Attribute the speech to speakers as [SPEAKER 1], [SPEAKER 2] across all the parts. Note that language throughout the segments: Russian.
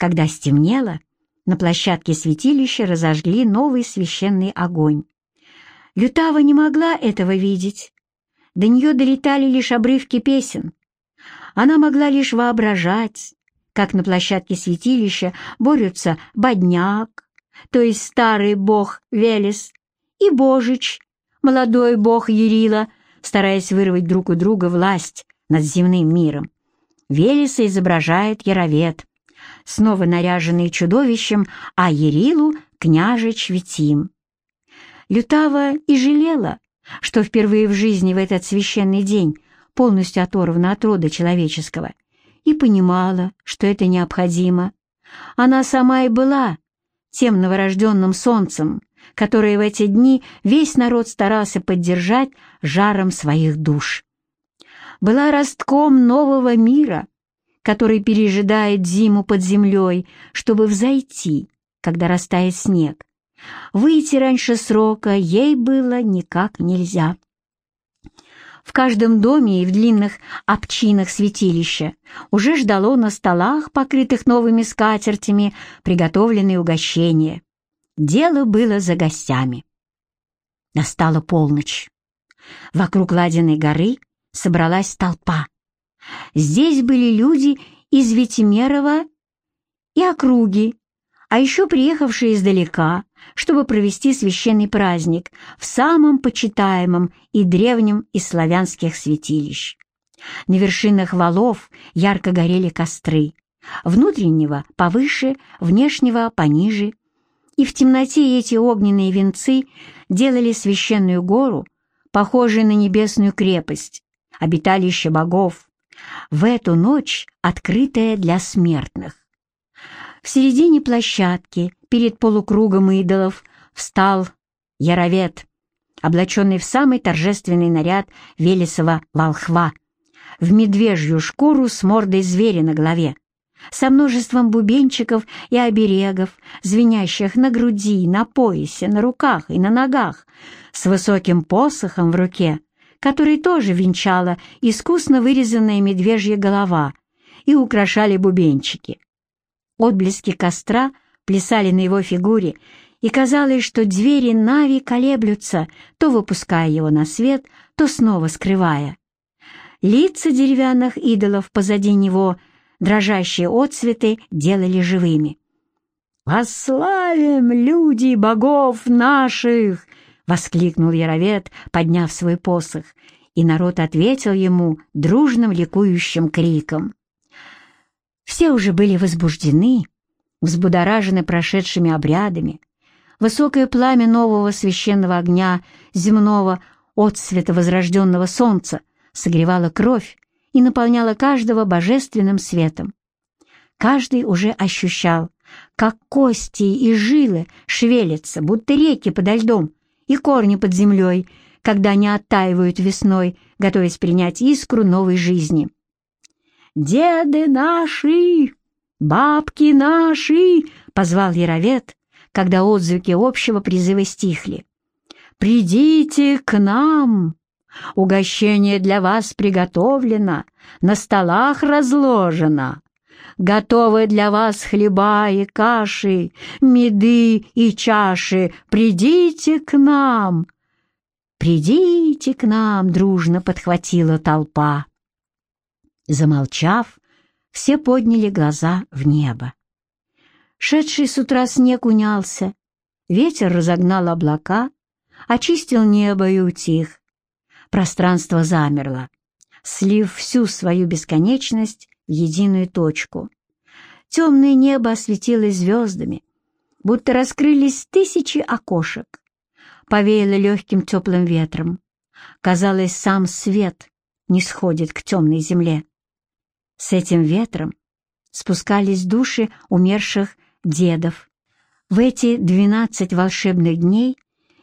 [SPEAKER 1] Когда стемнело, на площадке святилища разожгли новый священный огонь. Лютава не могла этого видеть. До нее долетали лишь обрывки песен. Она могла лишь воображать, как на площадке святилища борются Бодняк, то есть старый бог Велес, и Божич, молодой бог Ярила, стараясь вырвать друг у друга власть над земным миром. Велеса изображает Яровед, снова наряженный чудовищем, а Ярилу — княжич Витим. Лютава и жалела, что впервые в жизни в этот священный день полностью оторвана от рода человеческого, и понимала, что это необходимо. Она сама и была тем новорожденным солнцем, которое в эти дни весь народ старался поддержать жаром своих душ. Была ростком нового мира, который пережидает зиму под землей, чтобы взойти, когда растает снег. Выйти раньше срока ей было никак нельзя. В каждом доме и в длинных обчинах святилища уже ждало на столах, покрытых новыми скатертями, приготовленные угощения. Дело было за гостями. Настала полночь. Вокруг Ладиной горы собралась толпа. Здесь были люди из Витимерова и округи, а еще приехавшие издалека, чтобы провести священный праздник в самом почитаемом и древнем из славянских святилищ. На вершинах валов ярко горели костры, внутреннего повыше, внешнего пониже, и в темноте эти огненные венцы делали священную гору, похожей на небесную крепость, обиталище богов, в эту ночь открытая для смертных. В середине площадки, перед полукругом идолов, встал Яровед, облаченный в самый торжественный наряд Велесова волхва, в медвежью шкуру с мордой зверя на голове, со множеством бубенчиков и оберегов, звенящих на груди, на поясе, на руках и на ногах, с высоким посохом в руке, который тоже венчала искусно вырезанная медвежья голова и украшали бубенчики. Отблески костра плясали на его фигуре, и казалось, что двери Нави колеблются, то выпуская его на свет, то снова скрывая. Лица деревянных идолов позади него, дрожащие отцветы, делали живыми. «Восславим, люди богов наших!» — воскликнул Яровед, подняв свой посох, и народ ответил ему дружным ликующим криком. Все уже были возбуждены, взбудоражены прошедшими обрядами. Высокое пламя нового священного огня, земного отцвета возрожденного солнца согревало кровь и наполняло каждого божественным светом. Каждый уже ощущал, как кости и жилы шевелятся, будто реки подо льдом и корни под землей, когда они оттаивают весной, готовясь принять искру новой жизни. «Деды наши! Бабки наши!» — позвал Яровед, когда отзвуки общего призыва стихли. «Придите к нам! Угощение для вас приготовлено, на столах разложено. Готовы для вас хлеба и каши, меды и чаши. Придите к нам!» «Придите к нам!» — дружно подхватила толпа. Замолчав, все подняли глаза в небо. Шедший с утра снег унялся, ветер разогнал облака, очистил небо и утих. Пространство замерло, слив всю свою бесконечность единую точку. Темное небо осветилось звездами, будто раскрылись тысячи окошек. Повеяло легким теплым ветром. Казалось, сам свет не сходит к темной земле. С этим ветром спускались души умерших дедов. В эти двенадцать волшебных дней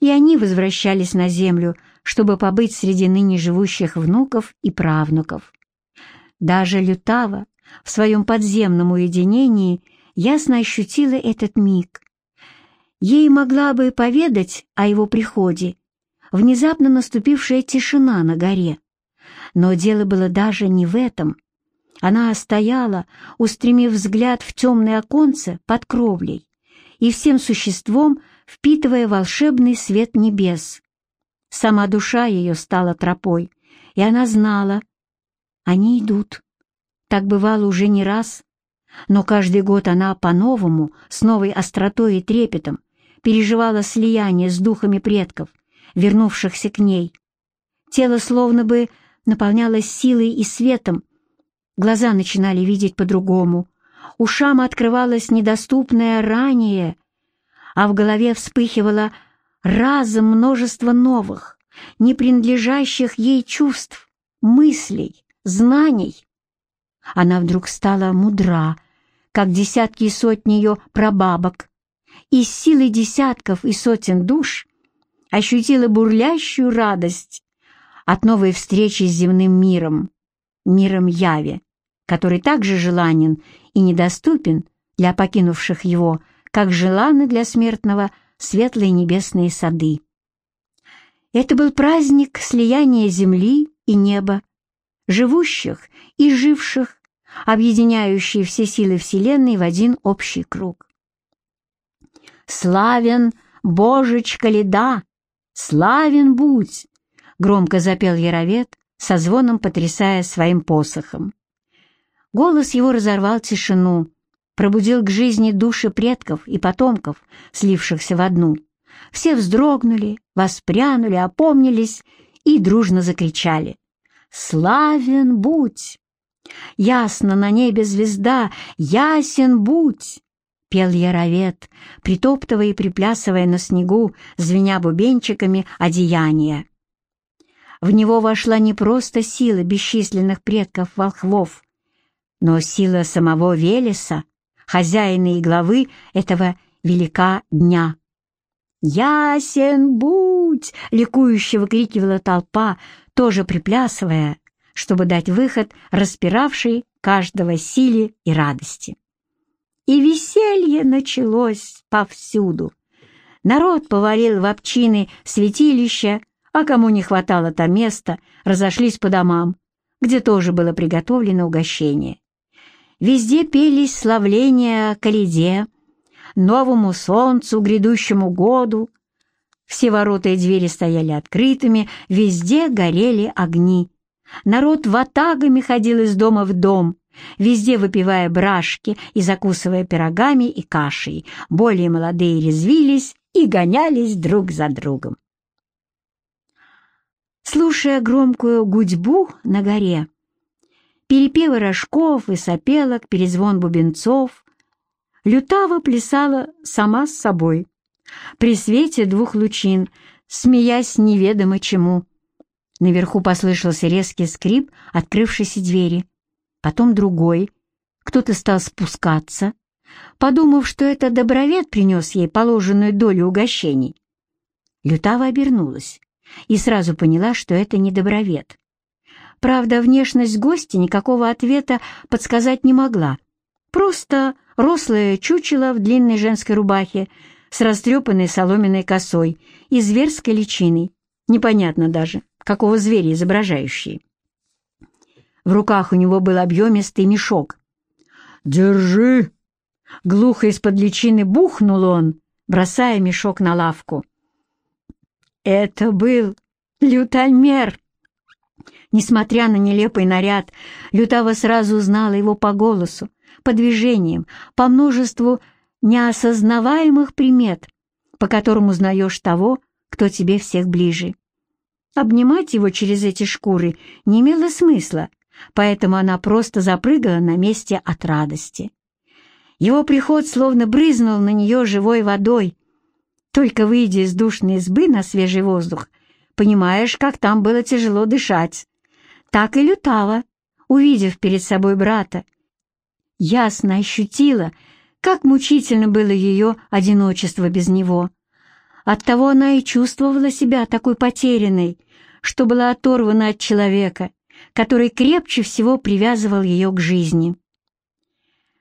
[SPEAKER 1] и они возвращались на землю, чтобы побыть среди ныне живущих внуков и правнуков. Даже Лютава в своем подземном уединении ясно ощутила этот миг. Ей могла бы поведать о его приходе внезапно наступившая тишина на горе. Но дело было даже не в этом — Она стояла, устремив взгляд в темное оконце под кровлей и всем существом впитывая волшебный свет небес. Сама душа ее стала тропой, и она знала, они идут. Так бывало уже не раз, но каждый год она по-новому, с новой остротой и трепетом, переживала слияние с духами предков, вернувшихся к ней. Тело словно бы наполнялось силой и светом, глаза начинали видеть по-другому, ушам открывалось недоступное ранее, а в голове вспыхивало разом множество новых, не принадлежащих ей чувств, мыслей, знаний. Она вдруг стала мудра, как десятки и сотни ее прабабок, и с силой десятков и сотен душ ощутила бурлящую радость от новой встречи с земным миром, миром Яви, который также желанен и недоступен для покинувших его, как желанны для смертного светлые небесные сады. Это был праздник слияния земли и неба, живущих и живших, объединяющий все силы Вселенной в один общий круг. «Славен, Божечка леда! Славен будь!» — громко запел Яровед, со звоном потрясая своим посохом. Голос его разорвал тишину, пробудил к жизни души предков и потомков, слившихся в одну. Все вздрогнули, воспрянули, опомнились и дружно закричали. «Славен будь! Ясно на небе звезда, ясен будь!» Пел Яровед, притоптывая и приплясывая на снегу, звеня бубенчиками одеяния. В него вошла не просто сила бесчисленных предков-волхвов, но сила самого Велеса, хозяина и главы этого велика дня. «Ясен будь!» — ликующе выкрикивала толпа, тоже приплясывая, чтобы дать выход распиравшей каждого силе и радости. И веселье началось повсюду. Народ повалил в общины святилища, а кому не хватало то места, разошлись по домам, где тоже было приготовлено угощение. Везде пелись славления Калиде, новому солнцу, грядущему году. Все ворота и двери стояли открытыми, везде горели огни. Народ ватагами ходил из дома в дом, везде выпивая брашки и закусывая пирогами и кашей. Более молодые резвились и гонялись друг за другом. Слушая громкую гудьбу на горе, перепевы рожков и сопелок, перезвон бубенцов. Лютава плясала сама с собой, при свете двух лучин, смеясь неведомо чему. Наверху послышался резкий скрип открывшейся двери, потом другой. Кто-то стал спускаться, подумав, что это добровед принес ей положенную долю угощений. Лютава обернулась и сразу поняла, что это не добровед. Правда, внешность гостя никакого ответа подсказать не могла. Просто рослое чучело в длинной женской рубахе с растрепанной соломенной косой и зверской личиной. Непонятно даже, какого зверя изображающий. В руках у него был объемистый мешок. «Держи!» Глухо из-под личины бухнул он, бросая мешок на лавку. Это был лютомер. Несмотря на нелепый наряд, Лютава сразу узнала его по голосу, по движениям, по множеству неосознаваемых примет, по которым узнаешь того, кто тебе всех ближе. Обнимать его через эти шкуры не имело смысла, поэтому она просто запрыгала на месте от радости. Его приход словно брызнул на нее живой водой. Только выйдя из душной избы на свежий воздух, понимаешь, как там было тяжело дышать так и лютала, увидев перед собой брата. Ясно ощутила, как мучительно было ее одиночество без него. Оттого она и чувствовала себя такой потерянной, что была оторвана от человека, который крепче всего привязывал ее к жизни.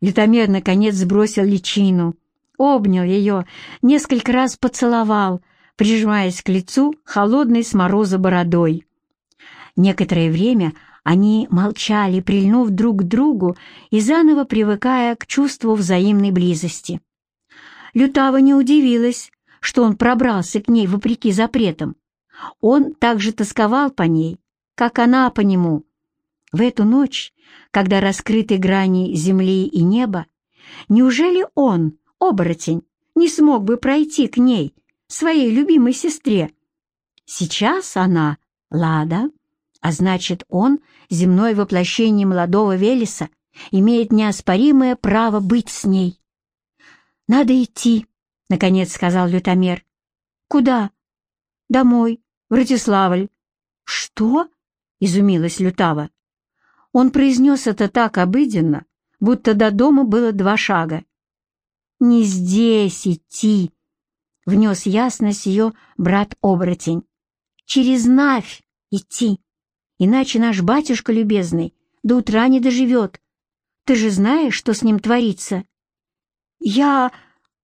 [SPEAKER 1] Лютомер, наконец, сбросил личину, обнял ее, несколько раз поцеловал, прижимаясь к лицу холодной с мороза бородой. Некоторое время Они молчали, прильнув друг к другу и заново привыкая к чувству взаимной близости. Лютава не удивилась, что он пробрался к ней вопреки запретам. Он также тосковал по ней, как она по нему. В эту ночь, когда раскрыты грани земли и неба, неужели он, оборотень, не смог бы пройти к ней, своей любимой сестре? Сейчас она — Лада, а значит, он, земное воплощение молодого Велеса, имеет неоспоримое право быть с ней. «Надо идти», — наконец сказал Лютомер. «Куда?» «Домой, в Ратиславль». «Что?» — изумилась Лютава. Он произнес это так обыденно, будто до дома было два шага. «Не здесь идти», — внес ясность ее брат-оборотень. «Через Навь идти, иначе наш батюшка любезный до утра не доживет. Ты же знаешь, что с ним творится?» «Я...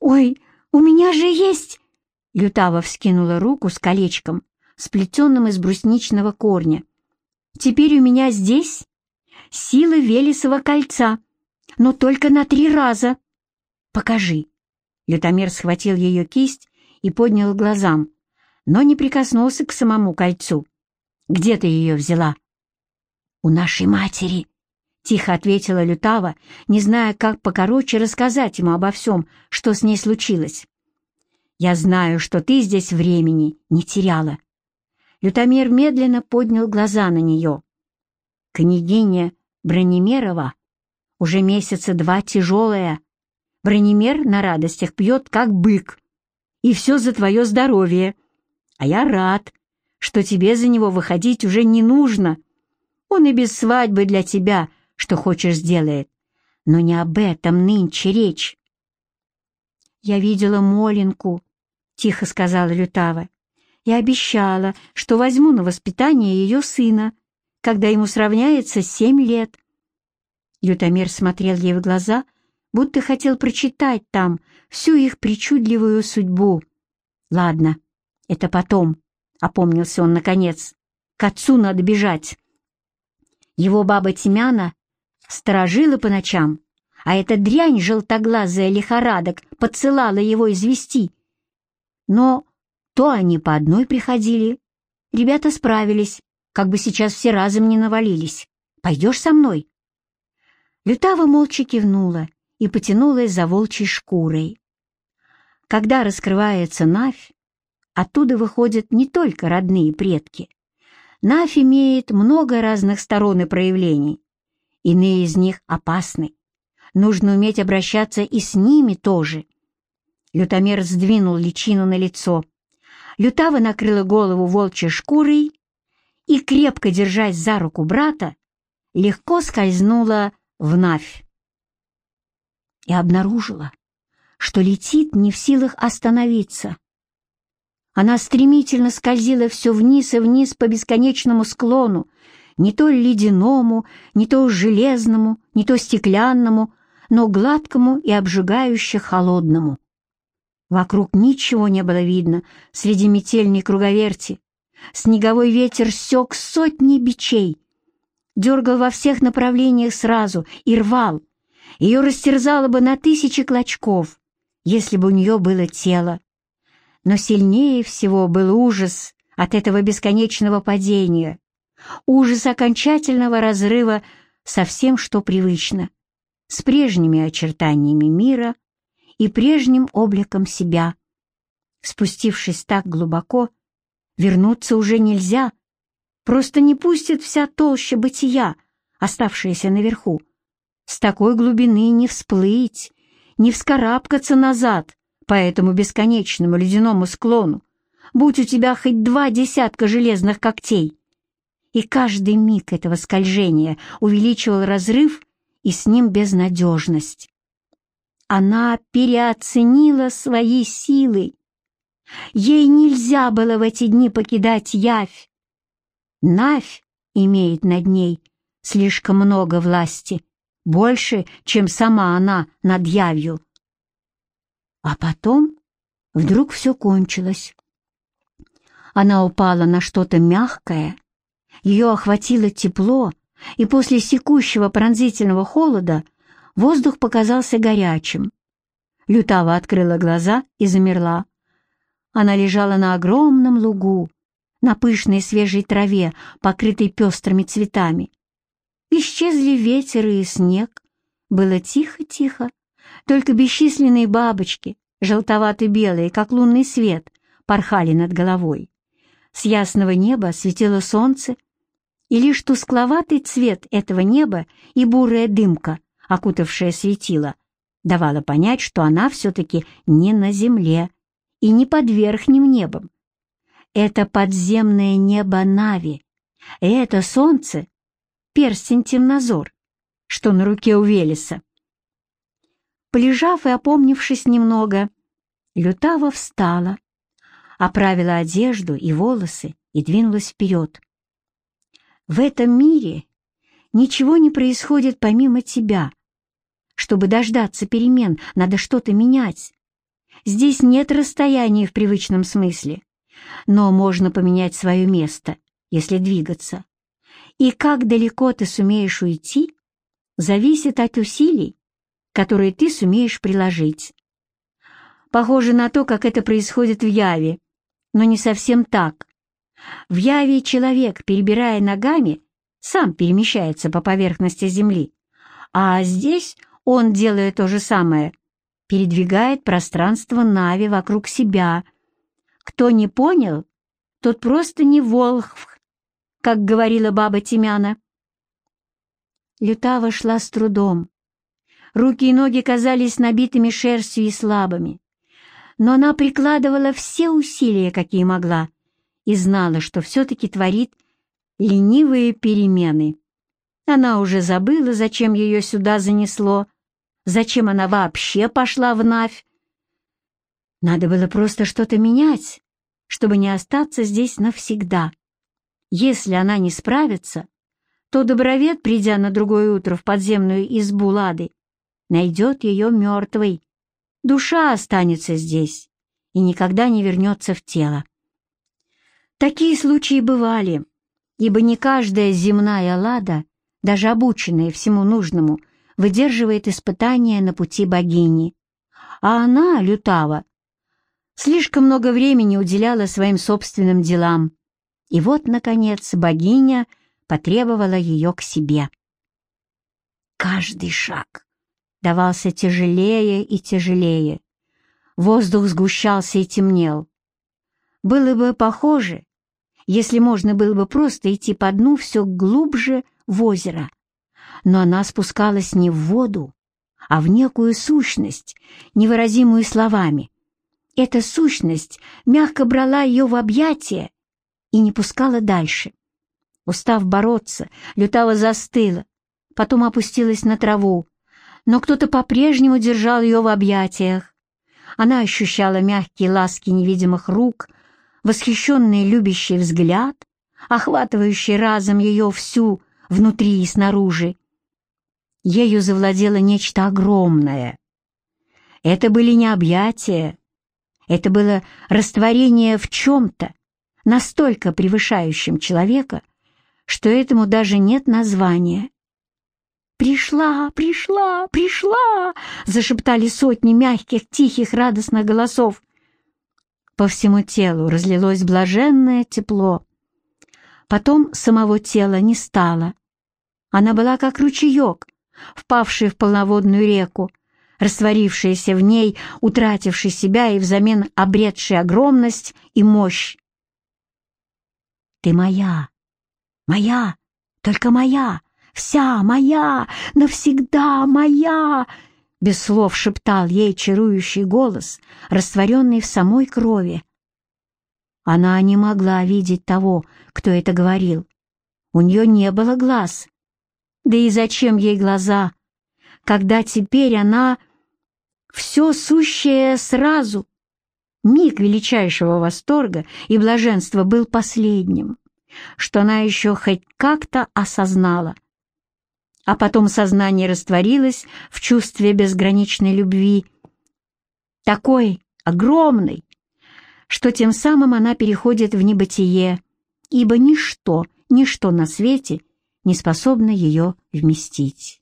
[SPEAKER 1] Ой, у меня же есть...» Лютава вскинула руку с колечком, сплетенным из брусничного корня. «Теперь у меня здесь сила Велесова кольца, но только на три раза. Покажи». Лютомер схватил ее кисть и поднял глазам, но не прикоснулся к самому кольцу. «Где ты ее взяла?» «У нашей матери», — тихо ответила Лютава, не зная, как покороче рассказать ему обо всем, что с ней случилось. «Я знаю, что ты здесь времени не теряла». Лютомир медленно поднял глаза на нее. «Княгиня Бронемерова уже месяца два тяжелая. Бронемер на радостях пьет, как бык. И все за твое здоровье. А я рад, что тебе за него выходить уже не нужно. Он и без свадьбы для тебя — что хочешь сделает. Но не об этом нынче речь. «Я видела Моленку», — тихо сказала Лютава. «Я обещала, что возьму на воспитание ее сына, когда ему сравняется семь лет». Лютомер смотрел ей в глаза, будто хотел прочитать там всю их причудливую судьбу. «Ладно, это потом», — опомнился он наконец. «К отцу надо бежать». Его баба Тимяна сторожила по ночам, а эта дрянь желтоглазая лихорадок подсылала его извести. Но то они по одной приходили. Ребята справились, как бы сейчас все разом не навалились. «Пойдешь со мной?» Лютава молча кивнула и потянулась за волчьей шкурой. Когда раскрывается Навь, оттуда выходят не только родные предки. Навь имеет много разных сторон и проявлений. Иные из них опасны. Нужно уметь обращаться и с ними тоже. Лютомер сдвинул личину на лицо. Лютава накрыла голову волчьей шкурой и, крепко держась за руку брата, легко скользнула в Навь. И обнаружила, что летит не в силах остановиться. Она стремительно скользила все вниз и вниз по бесконечному склону, не то ледяному, не то железному, не то стеклянному, но гладкому и обжигающе холодному. Вокруг ничего не было видно среди метельной круговерти. Снеговой ветер сёк сотни бичей, дергал во всех направлениях сразу и рвал. Ее растерзало бы на тысячи клочков, если бы у нее было тело. Но сильнее всего был ужас от этого бесконечного падения, ужас окончательного разрыва со всем, что привычно, с прежними очертаниями мира и прежним обликом себя. Спустившись так глубоко, вернуться уже нельзя, просто не пустит вся толща бытия, оставшаяся наверху. С такой глубины не всплыть, не вскарабкаться назад по этому бесконечному ледяному склону, будь у тебя хоть два десятка железных когтей и каждый миг этого скольжения увеличивал разрыв и с ним безнадежность. Она переоценила свои силы. Ей нельзя было в эти дни покидать Явь. Навь имеет над ней слишком много власти, больше, чем сама она над Явью. А потом вдруг все кончилось. Она упала на что-то мягкое, ее охватило тепло, и после секущего пронзительного холода воздух показался горячим. Лютава открыла глаза и замерла. Она лежала на огромном лугу, на пышной свежей траве, покрытой пестрыми цветами. Исчезли ветер и снег. Было тихо-тихо, только бесчисленные бабочки, желтовато-белые, как лунный свет, порхали над головой. С ясного неба светило солнце, и лишь тускловатый цвет этого неба и бурая дымка, окутавшая светило, давала понять, что она все-таки не на земле и не под верхним небом. Это подземное небо Нави, и это солнце — перстень темнозор, что на руке у Велеса. Полежав и опомнившись немного, Лютава встала, оправила одежду и волосы и двинулась вперед. В этом мире ничего не происходит помимо тебя. Чтобы дождаться перемен, надо что-то менять. Здесь нет расстояния в привычном смысле, но можно поменять свое место, если двигаться. И как далеко ты сумеешь уйти, зависит от усилий, которые ты сумеешь приложить. Похоже на то, как это происходит в Яве, но не совсем так. В яве человек, перебирая ногами, сам перемещается по поверхности Земли, а здесь он, делая то же самое, передвигает пространство Нави вокруг себя. Кто не понял, тот просто не волхв, как говорила баба Тимяна. Лютава шла с трудом. Руки и ноги казались набитыми шерстью и слабыми. Но она прикладывала все усилия, какие могла, и знала, что все-таки творит ленивые перемены. Она уже забыла, зачем ее сюда занесло, зачем она вообще пошла в Навь. Надо было просто что-то менять, чтобы не остаться здесь навсегда. Если она не справится, то Добровед, придя на другое утро в подземную избу Лады, найдет ее мертвой. Душа останется здесь и никогда не вернется в тело. Такие случаи бывали, ибо не каждая земная лада, даже обученная всему нужному, выдерживает испытания на пути богини. А она, Лютава, слишком много времени уделяла своим собственным делам. И вот, наконец, богиня потребовала ее к себе. Каждый шаг давался тяжелее и тяжелее. Воздух сгущался и темнел. Было бы похоже, если можно было бы просто идти по дну все глубже в озеро. Но она спускалась не в воду, а в некую сущность, невыразимую словами. Эта сущность мягко брала ее в объятия и не пускала дальше. Устав бороться, Лютава застыла, потом опустилась на траву, но кто-то по-прежнему держал ее в объятиях. Она ощущала мягкие ласки невидимых рук — восхищенный любящий взгляд, охватывающий разом ее всю, внутри и снаружи. Ею завладело нечто огромное. Это были не объятия, это было растворение в чем-то, настолько превышающем человека, что этому даже нет названия. «Пришла, пришла, пришла!» — зашептали сотни мягких, тихих, радостных голосов. По всему телу разлилось блаженное тепло. Потом самого тела не стало. Она была как ручеек, впавший в полноводную реку, растворившаяся в ней, утративший себя и взамен обретший огромность и мощь. «Ты моя, моя, только моя, вся моя, навсегда моя!» без слов шептал ей чарующий голос, растворенный в самой крови. Она не могла видеть того, кто это говорил. У нее не было глаз. Да и зачем ей глаза, когда теперь она все сущее сразу? Миг величайшего восторга и блаженства был последним, что она еще хоть как-то осознала а потом сознание растворилось в чувстве безграничной любви, такой огромной, что тем самым она переходит в небытие, ибо ничто, ничто на свете не способна ее вместить.